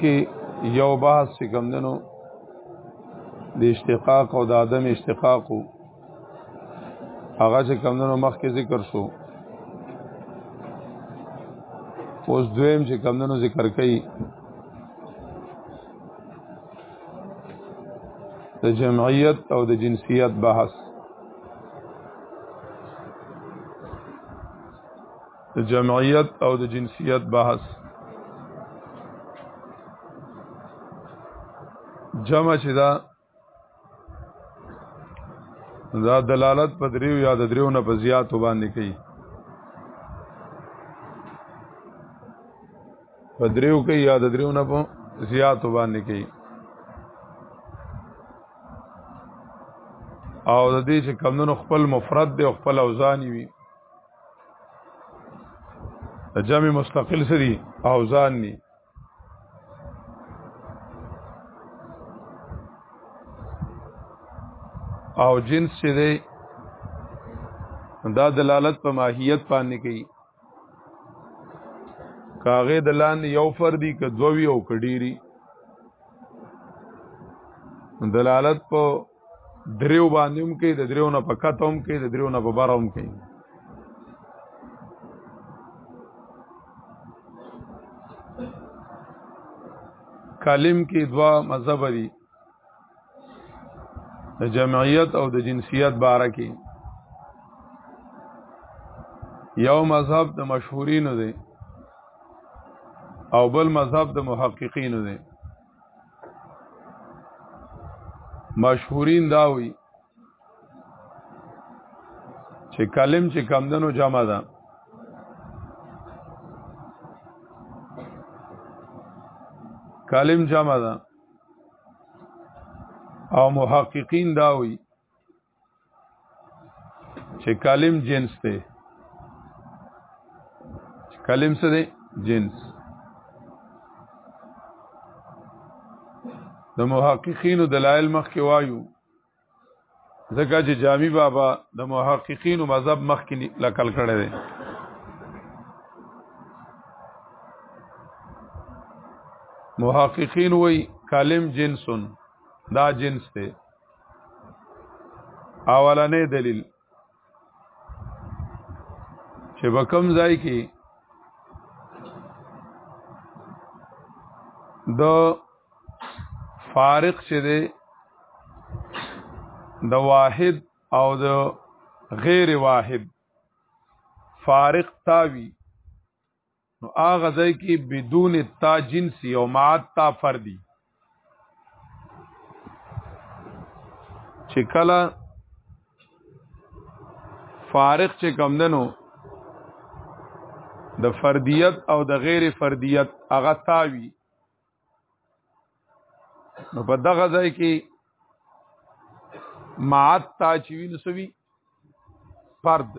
کې یو بحث چې کوم دنو د اشتقاق او د عدم اشتقاق هغه چې کوم دنو مخکې ذکر شو اوس دویم چې کوم دنو ذکر کړي د جمعیت او د جنسیت بحث د جمعیت او د جنسیت بحث جمع چې دا دا دلالت په دریو یا د دریو نه په زیاتو باندې کوي په دریو کې یا د دریو نه په زیاتو باندې کوي او د دې چې کمونو خپل مفرد دی او خپل اوزانی وي جمع مستقل سری اوزان ني او جنس چې دی دا دلالت په ماهیت باندې کوي کاغه دلان یو فردی ک دوی او کډيري دلالت په دریو باندې هم کوي د دریو نه په کته هم کوي د دریو نه په بره هم کوي کالم کې دوا مذهب دي د جمعیت او د جنسیت باره کې یو مذهب د مشهورینو دی او بل مذهب د محققینو دی مشهورین داوی چې کلم چې کمدنو جمع ده کلم جمع ده او محققین داوی چې کلم جنس دی کلم څه دی جنس د محققینو دلایل مخکې وایو ځکه چې جامی بابا د محققینو مذهب مخکې لکل کړی دی محققین وای کلم جنسون دا جنس دی اولنې دلیل چې په کوم ځای کې د فارق چې دی د واحد او د غیر واحد فارق تاوی نو هغه ځای کې بدون تا جنسی او مع تا فردی چې کله فارق چې کم دنو د فردیت او د غیر فردیت هغه تاوی نو په دغه ځای کې معت تا چې وینسوي فرد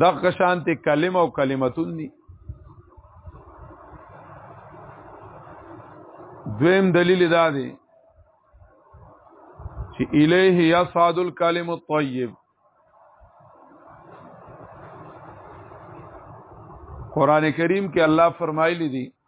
دغه شانته کلمه او کلمتون دي دویم دلیل دا دی چې الیه یصعد الکلم الطیب قران کریم کې الله فرمایلی دی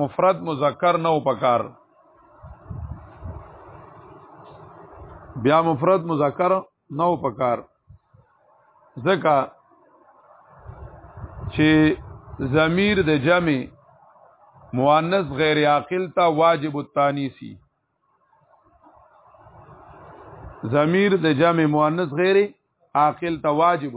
مفرد مذکر نه پکار بیا مفرد مذکر نه پکار ځکه چې ضمیر د جمع مؤنث غیر عاقل ته واجب التانیسی ضمیر د جمع مؤنث غیر عاقل ته واجب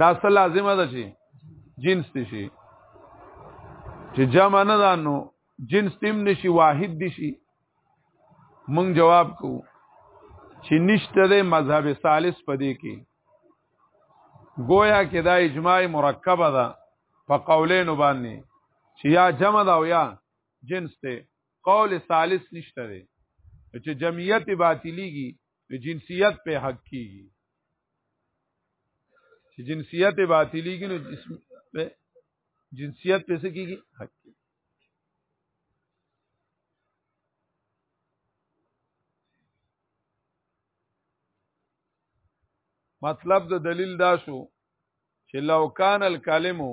دا څه لازمه ده چې جنس دي شي چې جمع نه ده نو جنس تیم نشي واحد دي شي مونږ جواب کو چې نشته د مذهب ثالث پدې کې گویا کې دا اجماع مرکبه ده په قولینو باندې چې یا جمع ده او یا جنس ته قول ثالث نشته دی چې جمعیت باطلیږي جنسیت په حق کیږي چې جنسیت باطلی کې نو جسم په جنسیت په څه کیږي حق کیږي مطلب د دلیل دا شو چې لو کان الکلمو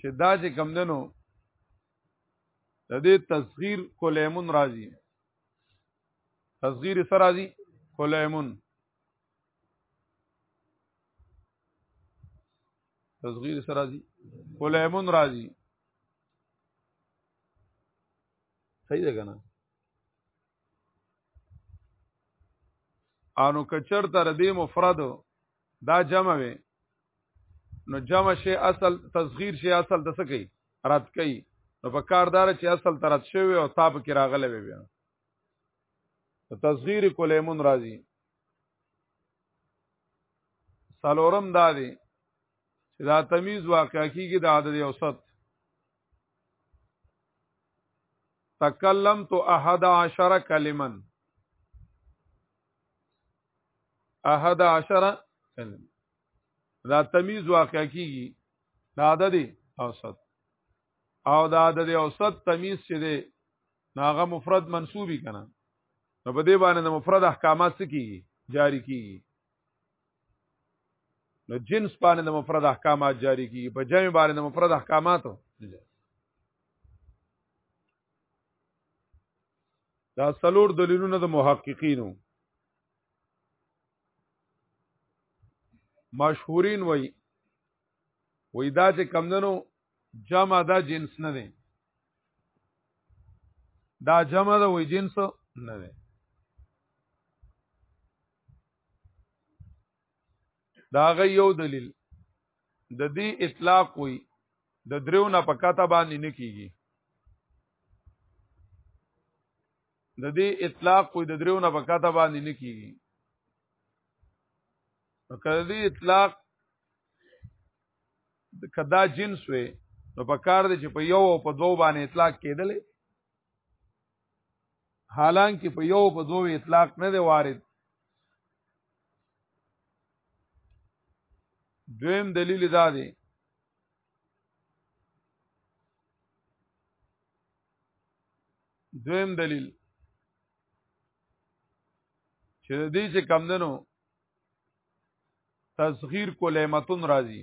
چې دا چې کم دنو د دې تصغیر کولیمون راځي تصغیر سره راځي کولیمون تصغیر سره راځي کولیمون راځي صحیح ده کنه انو کچر تر دې مفرد دا جمع وي نو جمع شي اصل تصغیر شي اصل د سکی رد کوي نو په کاردار چې اصل تر رد شوی او تاب کې راغلی وي بیا تصغیر کولیمون راځي سالورم دا دی چې دا تمیز واقع کیږي د عدد اوسط تکلمت احد عشر کلمه احد عشر کلمه دا تمیز واقع کیږي دا عدد اوسط او دا عدد اوسط تمیز چې دی ناغه مفرد منصوبی کنه نو په دې باندې د مفرد احکامات څه کیږي جاری کیږي نو جنس باندې د مفرد احکامات جاری کیږي په جمع باندې د مفرد احکامات دا سلور دلیلونه د محققینو مشهورین وای وای دا چې کمندنو جمع دا جنس نه دی دا جمع دا وای جنس نه دی دا غي یو دلیل د دې اطلاق وي د دریو نه پکاته باندې نه کیږي د دې اطلاق وي د دریو نه پکاته باندې نه کیږي کله دې اطلاق کدا جنس وي نو په کار دي چې په یو او په دوو باندې اطلاق کېدلې حالانکه په یو په دوه اطلاق نه دی وارد دویم دلیل دا دی دویم دلیل چې د دې چې کمدنو تسخير کلیمتون راځي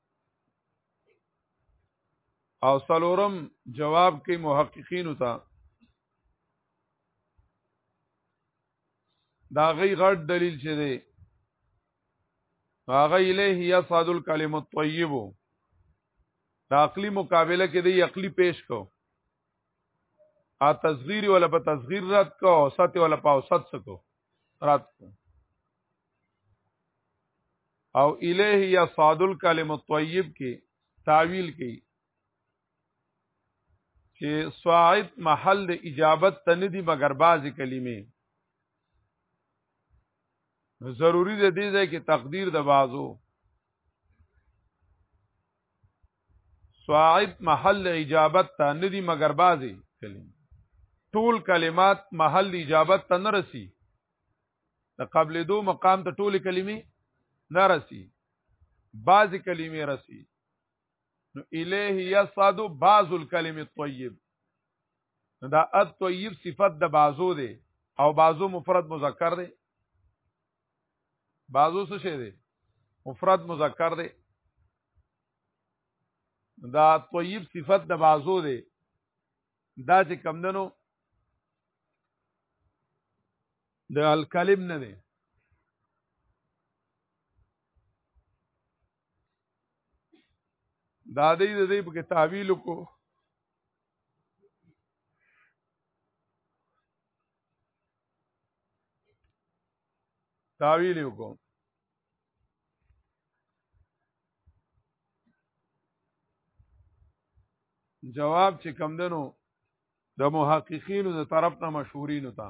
او سلورم جواب کې محققین ته دا غي غړ دلیل چې دی هغه الیه یصعد الکلم الطیب دا عقلی مقابله کې دی عقلی پیش کو ا تصغیر ولا په تصغیر رات کو اوسط ولا په اوسط سکو رات کو او الیه یا صاد الکلم الطیب کې تعویل کوي چې صاعد محل د اجابت ته نه دی مګر بعضی کلمې نو ضروری ده دې ځای کې تقدیر د بازو صاعد محل اجابت ته نه دی مګر بعضی کلمې ټول کلمات محل اجابت ته نه رسی د قبل دو مقام ته ټوله کلمې نه رسی بعض کلمې رسی نو الیه یصعد بعض الکلم الطیب دا الطیب صفت د بعضو دی او بعضو مفرد مذکر دی بعضو څه شی دی مفرد مذکر دی دا طیب صفت د بعضو دی دا چې کم دنو د الکلم نه دی دا دې دې په کې تعویل کو تعویل کو جواب چې کم دنو د محققینو د طرف نه مشهورینو ته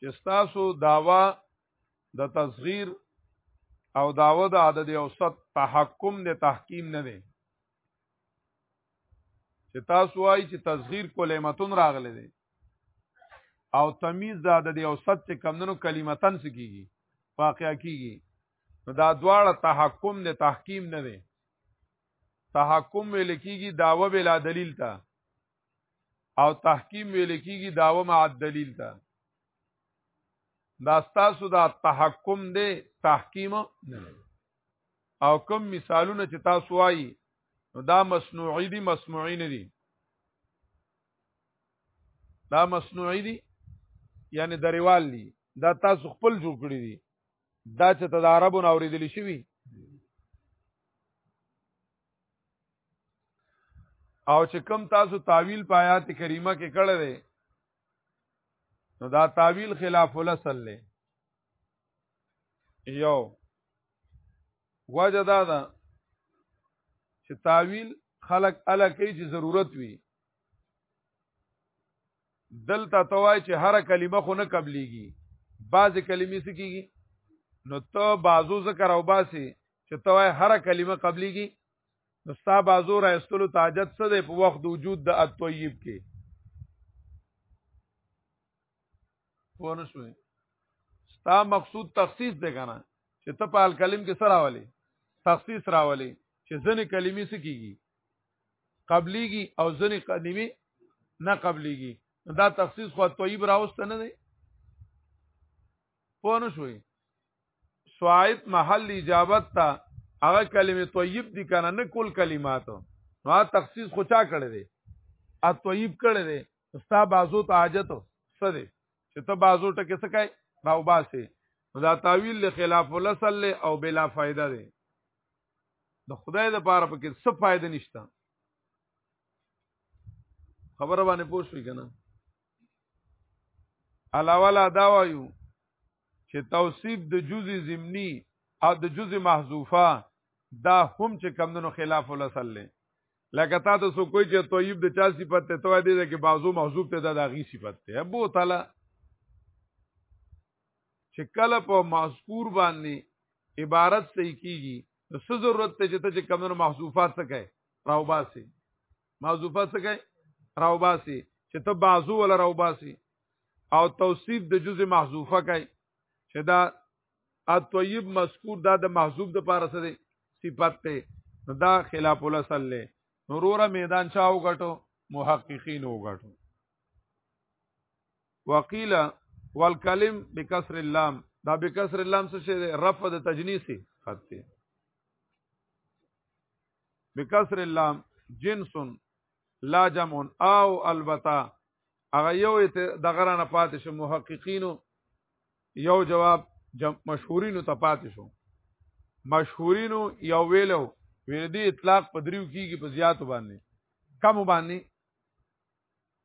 چې تاسو داوا د تصغیر او داوا د عدد اوسط تحکم د تحکیم نه دی چې تاسو وایي چې تصغیر کلمتون راغلی دی او تمیز دا د دې اوسط چې کمندونو کلمتن سکیږي واقع کیږي نو دا دواړه تحکم نه تحکیم نه دی تحکم ویل کیږي داوه بلا دلیل ته او تحکیم ویل کیږي داوه مع دلیل ته دا ستاسو دا تحکم دی تحکیم نه او کوم مثالونه چې تاسو وایي نو دا مصنوعي دي مصنوعي نه دي دا مصنوعي دي یعنی دریوال دي دا تاسو خپل جوړ کړی دي دا چې ته د عربو نه اورېدل شوي او چې کم تاسو تعویل په آیات کریمه کې کړی دی نو دا تعویل خلاف الاصل دی یو وجه دا ده چې تعویل خلق الا کوي چې ضرورت وي دلته توای چې هر کلمه خو نه قبليږي بعضې کلمې څه کېږي نو ته بازو ذکر او باسي چې توای هر کلمه قبليږي نو ستا بازو را استلو تاجت څه دی په وخت وجود د الطيب کې پوه نه شوې ستا مقصود تخصیص دی کنه چې ته په الکلم کې سره راولې تخصیص راولې چې ځنې کلمې څه کیږي قبليږي او ځنې کلمې نه قبليږي دا تخصیص خو طیب راوست نه دی پوه نه شوې سوایت محل اجابت ته هغه کلمې طیب دي کنه نه کول کلمات نو تخصیص خو چا کړی دی ا طیب کړی دی ستا بازو ته حاجت څه دی چې ته بازو ټکه څه کوي راو باسي دا تعویل له خلاف الاصل او بلا فائدہ دی د خدای د پاره پکې څه فائدہ نشته خبره باندې پوښوي کنه علاوه لا دا وایو چې توصیف د جزء ضمنی او د جزء محذوفه دا هم چې کمندونو خلاف الاصل لکه تا ته سو کوئی چې طیب د چا صفت ته توای دی چې بازو محذوب ته د هغه صفت ته ابو تعالی چې کله په مذکور باندې عبارت صحیح کیږي نو څه ضرورت ته چې ته چې کمنو محذوفات څه کوي راوباسي محذوفات څه کوي راوباسي چې ته بازو ولا راوباسي او توصیف د جزء محذوفه کوي چې دا الطيب مذکور دا د محذوب د پاره څه دی صفت ته نو دا خلاف الاصل له نوروره میدان چا وګټو محققین وګټو وقیل والکلم بکسر اللام دا بکسر اللام څه شی رفع د تجنیسی خطه بکسر اللام جنس لا جمع او البتا هغه یو د غرانه پاتې شو محققینو یو جواب جم مشهورینو ته پاتې شو مشهورینو یو ویلو ویل دي اطلاق په دریو کیږي په زیاتو باندې کم باندې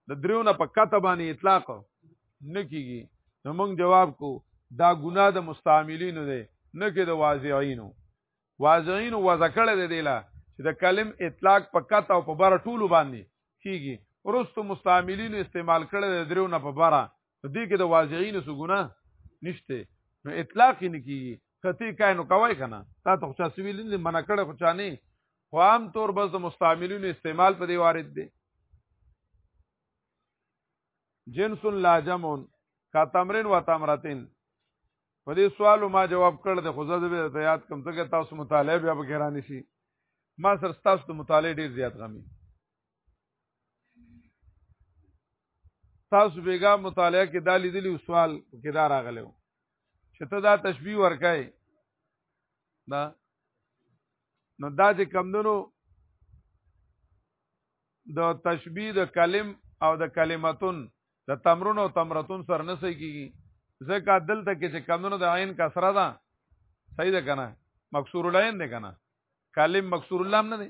د دریو نه په کته باندې اطلاق نه کیږي نو موږ جواب کو دا ګناه د مستعملینو دی نه کې د واضعینو واضعینو وځکړه دی دیلا چې د کلم اطلاق په کته او په بار ټولو باندې کیږي ورستو مستعملینو استعمال کړي د دریو نه په بار دې کې د واضعین سو ګنا نشته نو اطلاق نه کیږي کته کای نو کوي کنه تا ته خو سویل نه منع کړه خو چانه خو عام طور بس د مستعملینو استعمال په دی وارد دی جنس لا جمع کا تمرین و تمرتین په دې سوال ما جواب کړ د خو زده به یاد کم څنګه تاسو مطالعه بیا به ګرانی شي ما سر تاسو د مطالعه ډیر زیات غمی تاسو بیګا مطالعه کې دا لیدلی سوال کې دا راغلی و چې ته دا تشبیه ورکای دا نو دا چې کمدنو د تشبیه د کلم او د کلمتون د تمرون او تمرتون سره نه صحیح کیږي ځکه دلته کې چې کمدنو د عین کسره ده صحیح ده کنه مکسور العين ده کنه کلم مکسور اللام نه ده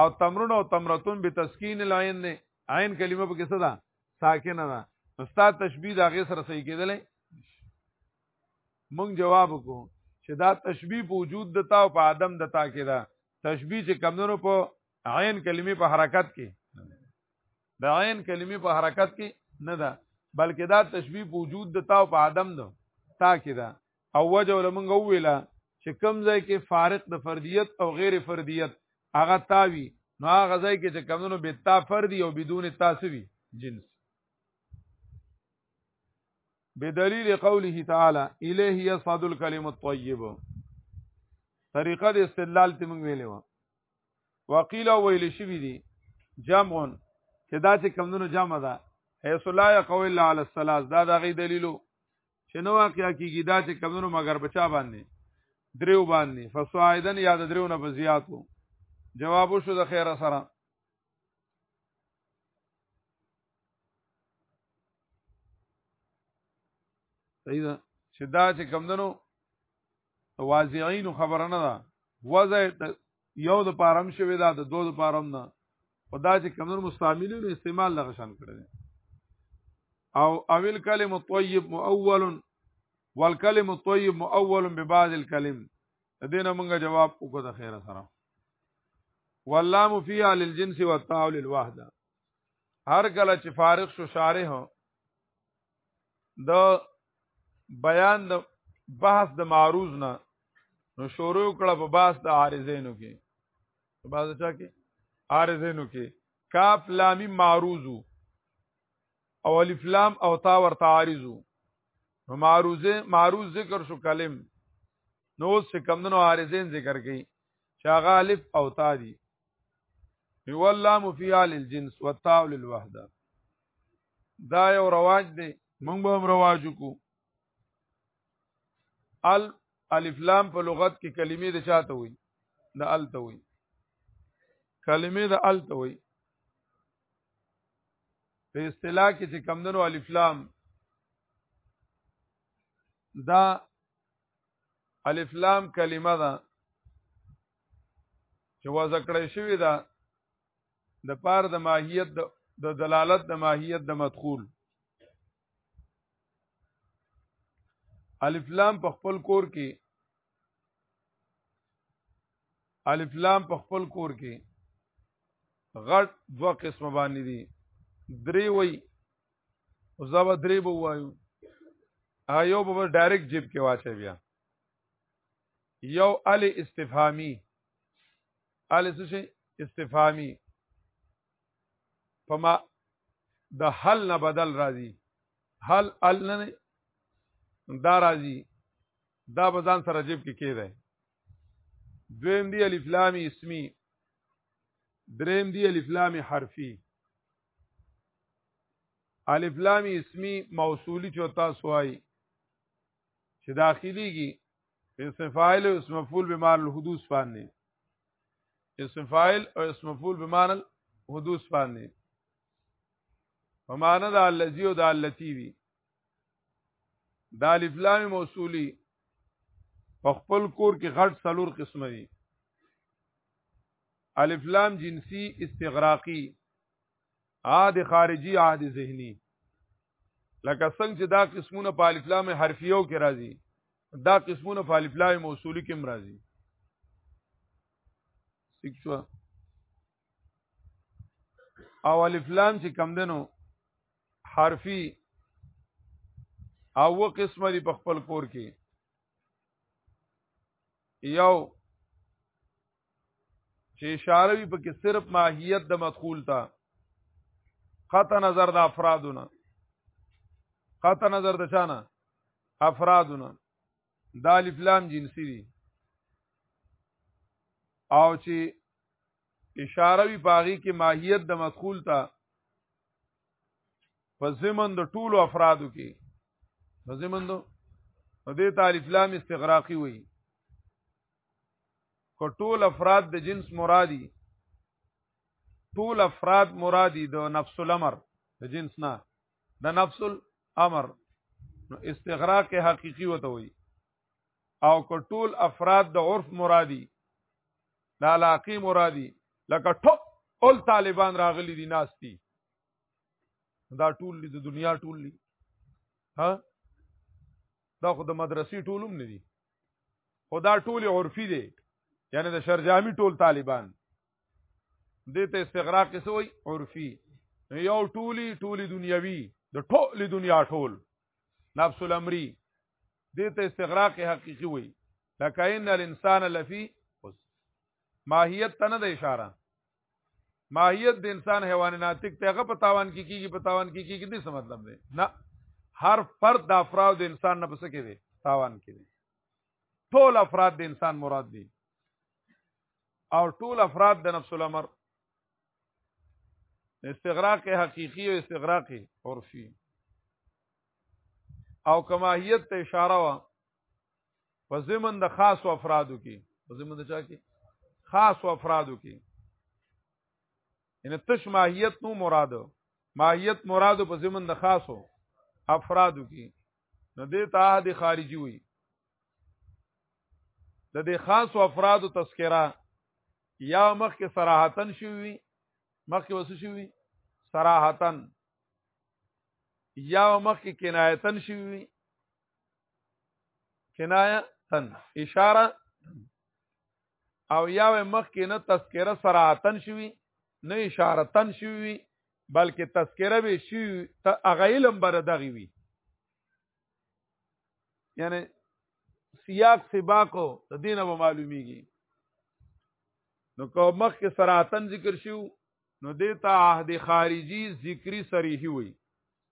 او تمرون او تمرتون به تسکین العين نه عین کلمه په کې څه ده ساکنه ده استاد تشبیه دا غي سره صحیح کېدلې مونږ جواب کو چې دا تشبیه په وجود دتا او په عدم دتا کې ده تشبیه چې کمنو په عین کلمې په حرکت کې د عین کلمې په حرکت کې نه ده بلکې دا تشبیه په وجود دتا او په عدم ده تا کې ده او وجه ولمنګ ویلا چې کم ځای کې فارق د فردیت او غیر فردیت هغه تاوی نو هغه ځای کې چې کمونو به تا فردی او بدون تاسوی جنس بدلیل قوله تعالی الیه یصعد الکلم الطیب طریقه د استدلال ته موږ ویلو وقیل ویل شوی دی جمع چې دا چې کمونو جمع ده حيث لا يقول الا على الثلاث دا د غي دلیلو چې نو واقعیا کیږي دا چې کمونو مگر بچا باندې دریو باندې فصاعدن یا د دریو نه بزیاتو جواب شو د خیره سره صحیح ده چې دا چې کمدنو واضعین خبره نه ده وضع یو د پارم شوی دا د دوه د پارم نه په دا چې کمنو مستعملونو استعمال لغه شان کړی او اول کلم طیب مؤول والکلم طیب مؤول ببعض الکلم دینه مونږه جواب وکړو د خیره سره واللام فيها للجنس والتاء للوحده هر کله چې فارغ شو شارح د بیان د بحث د معروض نه نو شروع کړه په بحث د عارضینو کې په بحث چا کې عارضینو کې کاف لام معروض او الف لام او تا ورته عارض نو معروضه معروض ذکر شو کلم نو اوس کم دنو عارضین ذکر کړي چې هغه الف او تا دي هو اللام فی آل الجنس والتاء للوحده دا یو رواج دی موږ به هم رواج کو ال الف لام په لغت کې کلمې د چاته وي د ال ته وي کلمې د ال ته وي په اصطلاح کې چې کمندنو الف لام دا الف لام کلمه ده چې وځکړې شوې ده د پار د ماهیت د دلالت د ماهیت د مدخول الف لام په خپل کور کې الف لام په خپل کور کې غټ دوه قسم باندې دي درې وای او زبا درې به وایو هغه یو به ډایرکټ جیب کې واچي بیا یو ال استفهامی ال څه شي استفهامي فما د حل نه بدل راځي حل ال نه دا راځي دا بزان سره جيب کې کېده دویم دی الف لام اسمی دریم دی الف لام حرفی الف لام اسمی موصولی چوتا سوای چې داخليږي اسم فاعل او اسم مفعول بمعنى الحدوث باندې اسم فاعل او اسم مفعول بمعنى الحدوث باندې ومعنى دا الذي او دا التي وي دا الف لام موصولي په خپل کور کې غټ سلور قسم دي الف لام جنسي استغراقي ا د خارجي عهد ذهني لکه څنګه چې دا قسمونه په الف لام حرفیو کې راځي دا قسمونه په الف لام موصولی کې راځي سکشوا او الف لام چې کم دنو حرفي او و قسمه دی په خپل کور کې یو چې اشاره وي پکې صرف ماهیت د مدخول ته قطع نظر د افرادونه قطع نظر د چانه افرادونه د الف لام جنسی دي او چې اشاره وی پاغي کې ماهیت د مدخول ته په زمن د ټولو افرادو کې په زمن د دې تعریف لام استغراقی وي که ټول افراد د جنس مرادي ټول افراد مرادي د نفس الامر د جنس نه د نفس الامر نو استغراق حقيقي وته وي او که ټول افراد د عرف مرادي د علاقه مرادي لکه ټول طالبان راغلي دي ناشتي دا ټول د دنیا ټول دي ها دا خو د مدرسې ټولم نه دي خو دا ټول عرفي دي یعنی د شرجامي ټول طالبان دې ته استغراق څه وای عرفي یو ټولي ټولي دنیوي د ټولي دنیا ټول نفس الامری دې ته استغراق حقيقي وای لکه ان الانسان لفي ماهیت ته نه د اشاره ماهیت د انسان حیوان ناطق ته هغه پتاوان کې کیږي پتاوان کې کیږي دې څه مطلب دی نه هر فرد د افراد د انسان نه پس کې دی تاوان کې دی ټول افراد د انسان مراد دي او ټول افراد د نفس الامر استغراق حقيقي او استغراق عرفي او کماهیت ته اشاره وا په زمن د خاص افرادو کې په زمن د چا کې خاص افرادو کې ان تش ماهیت نو مراد ماهیت مراد په زمن د خاصو افرادو کې نو دې ته عهد خارجي وي د دې خاصو افرادو تذکرہ یا مخکې صراحتن شوی مخکې وسو شوی صراحتن یا مخکې کنایتن شوی کنایه تن اشاره او یا مخ کې نه تذکره سراتن شوی نه اشاره تن شوی بلکې تذکره به شي ته هغه علم بر دغه وي یعنی سیاق سباقو د دینه به معلومیږي نو کو مخ کې سراتن ذکر شو نو دیتا عهد خارجي ذکری صریحي وي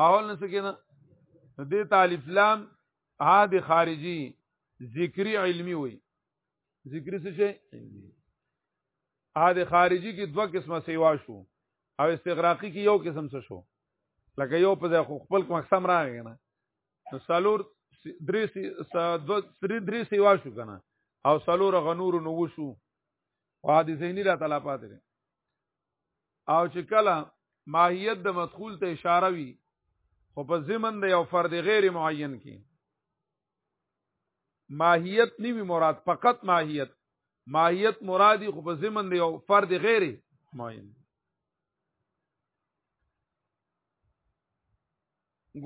ماحول نه سکینه دې طالب لام عاد خارجي ذکری علمی وي ذکری څه شي عاد خارجي کې دوه قسمه سیوا شو او استغراقی کې یو قسم څه شو لکه یو په ځای خپل مقصد راغی نه نو سالور درې سی دو درې درې سیوا شو کنه او سالور غنور نو وشو او حدیث نه را تعالی پاتره او چې کله ماهیت د مدخول ته اشاره وي خو په ضمن د یو فرد غیر معین کې ماهیت نیوی مراد فقط ماهیت ماهیت مرادی خو په ضمن د یو فرد غیر معین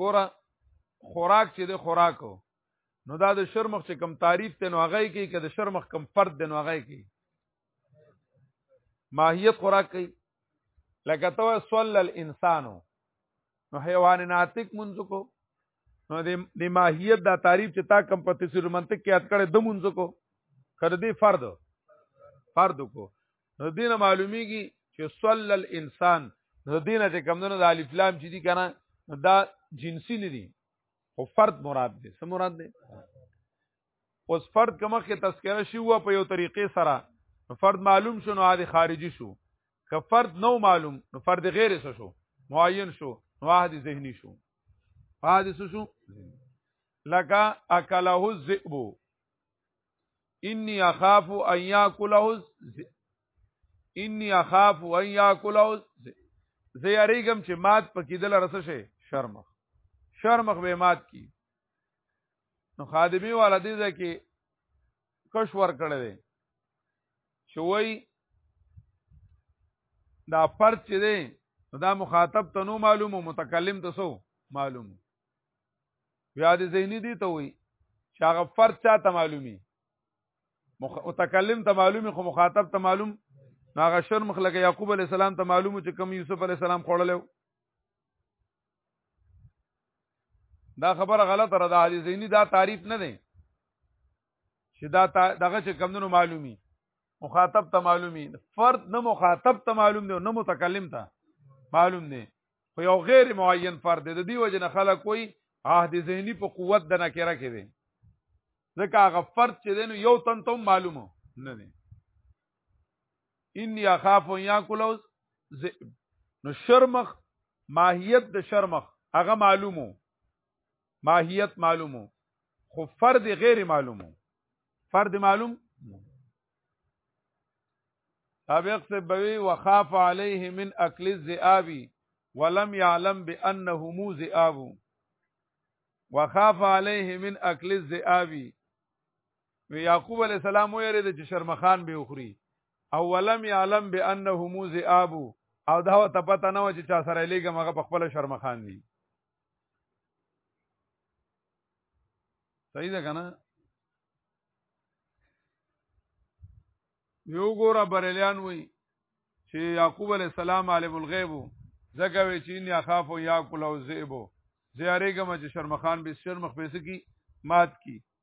ګوره خوراک چې د خوراکو نو دا د شرمخ چې کم تعریف ته نو هغه کې کې د شرمخ کم فرد د نو هغه کې ماهیت خوراک کوي لکه تو صلی الانسانو نو حیوان ناطق منځ کو نو د ماهیت دا تعریف چې تا کم په تفسیر منطق کې یاد کړي د منځ کو کړ دې فرد فرد کو نو دینه معلومیږي چې صلی الانسان نو دینه چې کم نه د الف لام چې دي کنه دا جنسی نه دي خو فرد مراد دی سم مراد دی اوس فرد کومه کې تذکره شي و په یو طریقې سره فرد معلوم شو نو عادي خارجي شو که فرد نو معلوم نو فرد غیر څه شو معین شو نو عادي ذهني شو عادي څه شو لکه اکله الذئب انی اخاف ان یاکله الذئب انی اخاف ان یاکله الذئب زه یریګم چې مات پکې دل رسشه شرمخ شرمخ به مات کی نو خادمی والا دې ځکه کش ور کړی دی چې وای دا فرد چې دی دا مخاطب ته نو معلوم او متکلم ته سو معلوم بیا دې زینی دی ته وای چې هغه فرد چا ته معلومي متکلم ته معلومي خو مخاطب ته معلوم ناغه شرم خلک یعقوب علی السلام ته معلوم چې کوم یوسف علی السلام خوړلو دا خبره غلطه را ده حدیث زینی دا تعریف نه دی چې دا دغه چې کمونو معلومی مخاطب ته معلومی فرد نه مخاطب ته معلوم دی نه متکلم ته معلوم دی خو یو غیر معین فرد دی د دې وجه نه خلک کوئی عهد ذهنی په قوت د نکره کې دی ځکه هغه فرد چې دی نو یو تن ته معلومه نه دی ان یا خاف یا کلوز ذئب نو شرمخ ماهیت د شرمخ هغه معلومو ماهیت معلومو خو فرد غیر معلومو فرد معلوم سابق سے بوی وخاف علیه من اکل الذئاب ولم يعلم بانه مو ذئاب وخاف علیه من اکل الذئاب نو یعقوب علی السلام ویره چې شرمخان به وخوري او ولم يعلم بانه موز ابو او دا ته پته نه و چې چا سره لګم هغه په خپل شرمخان دي صحیح ده کنه یو ګوره بریلیان وای چې یعقوب علی السلام عالم الغیب زکه وی چې ان یخاف یاکل او ذئب زیاریګم چې شرمخان به شرمخ پیسې کی مات کی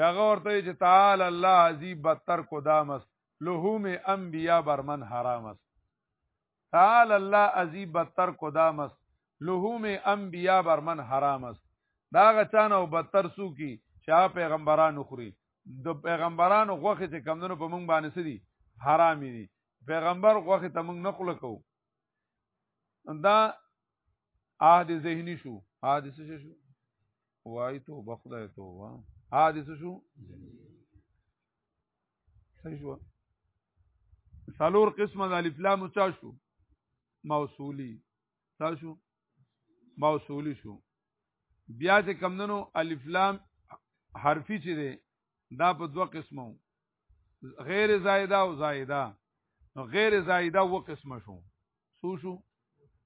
هغه ورته چې تعال الله عزی بتر کو دامس لهوم انبیا برمن حرامس تعال الله عزی بتر کو دامس لهوم انبیا برمن حرامس دا غچانه او بتر سو کی شاه پیغمبرانو خوري د پیغمبرانو غوخه چې کمندونو په مونږ باندې سدي حرام دي پیغمبر غوخه ته مونږ نقل کو دا عهد ذهنی شو حادثه شو وای توبه خدای توبه حادث شو صحیح شو سالور قسمه د الف لام چا شو موصولی تا شو موصولی شو بیا چې کمندنو الف لام حرفی چې دی دا په دوه قسمو غیر زائده او زائده نو غیر زائده و قسمه شو سو شو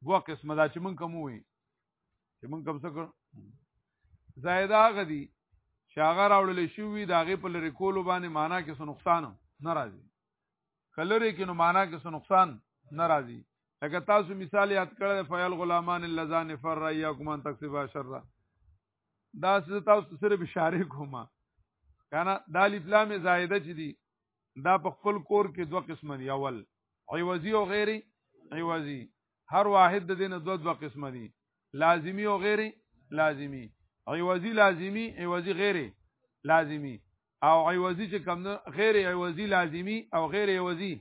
دوه قسمه دا چې مونږ کوم وي چې موږ کوم څه کړو زائده غدي چې هغه راوړل شوی دا غي په لری کولو باندې معنا کې څه نقصان ناراضي کلری کې نو معنا کې څه نقصان ناراضي اګه تاسو مثال یاد کړل فیل غلامان اللذان فر یاکم ان تکسبا شر دا څه تاسو سره بشاره کومه کنه دا الف لام زائده چې دي دا په خپل کور کې دوه قسم دي اول عوضی او غیري عوضی هر واحد د دین دو دو قسمه دي لازمی او غیر لازمی عوضی لازمی عوضی غیر لازمی او عوضی چې کم نه غیر عوضی لازمی او غیر عوضی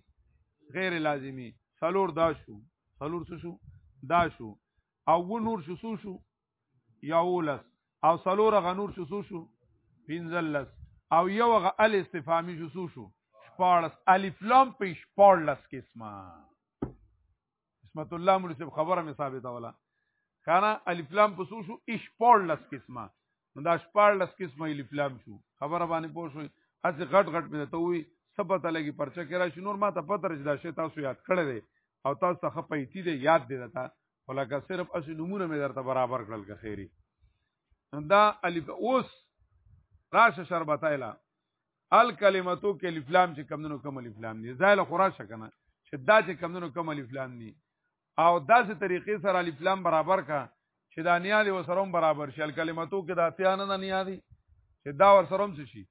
غیر لازمی سلور دا شو سلور څه شو دا شو او نور شو شو یولس او سلور غنور شو سو شو پنځلس او یو غ ال استفهامی شو سو شو شپارلس الف لام په شپارلس کې اسما اسمت الله مولوی صاحب خبره مې ثابته ولا خانه الف لام په سو شو شپارلس کې اسما نو دا شپارلس کې اسما الف لام شو خبره باندې پوه شو اس غټ غټ مې ته وی سبته لګي پرچا کې را شنور ما ته پته رچ دا شی تاسو یاد کړی او تاسو خپې تی دې یاد دې تا ولکه صرف اسی نمونه مې درته برابر کړل که خیری دا الف اوس راشه شربتایلا الکلمتو کې الف لام چې کمندونو کم الف لام دي زایل خورا شکنه چې دا چې کمندونو کم الف لام دي او داسې طریقې سره الف لام برابر کا چې دا نیادي وسروم برابر شي الکلمتو کې دا تیانه نه نیادي چې دا ورسروم شي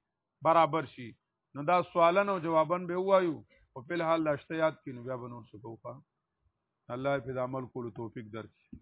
برابر شي نو دا سوالن او جوابن به وایو او په حال دا شته یاد کینو بیا به نور څه کوو الله په عمل کولو توفیق درکړي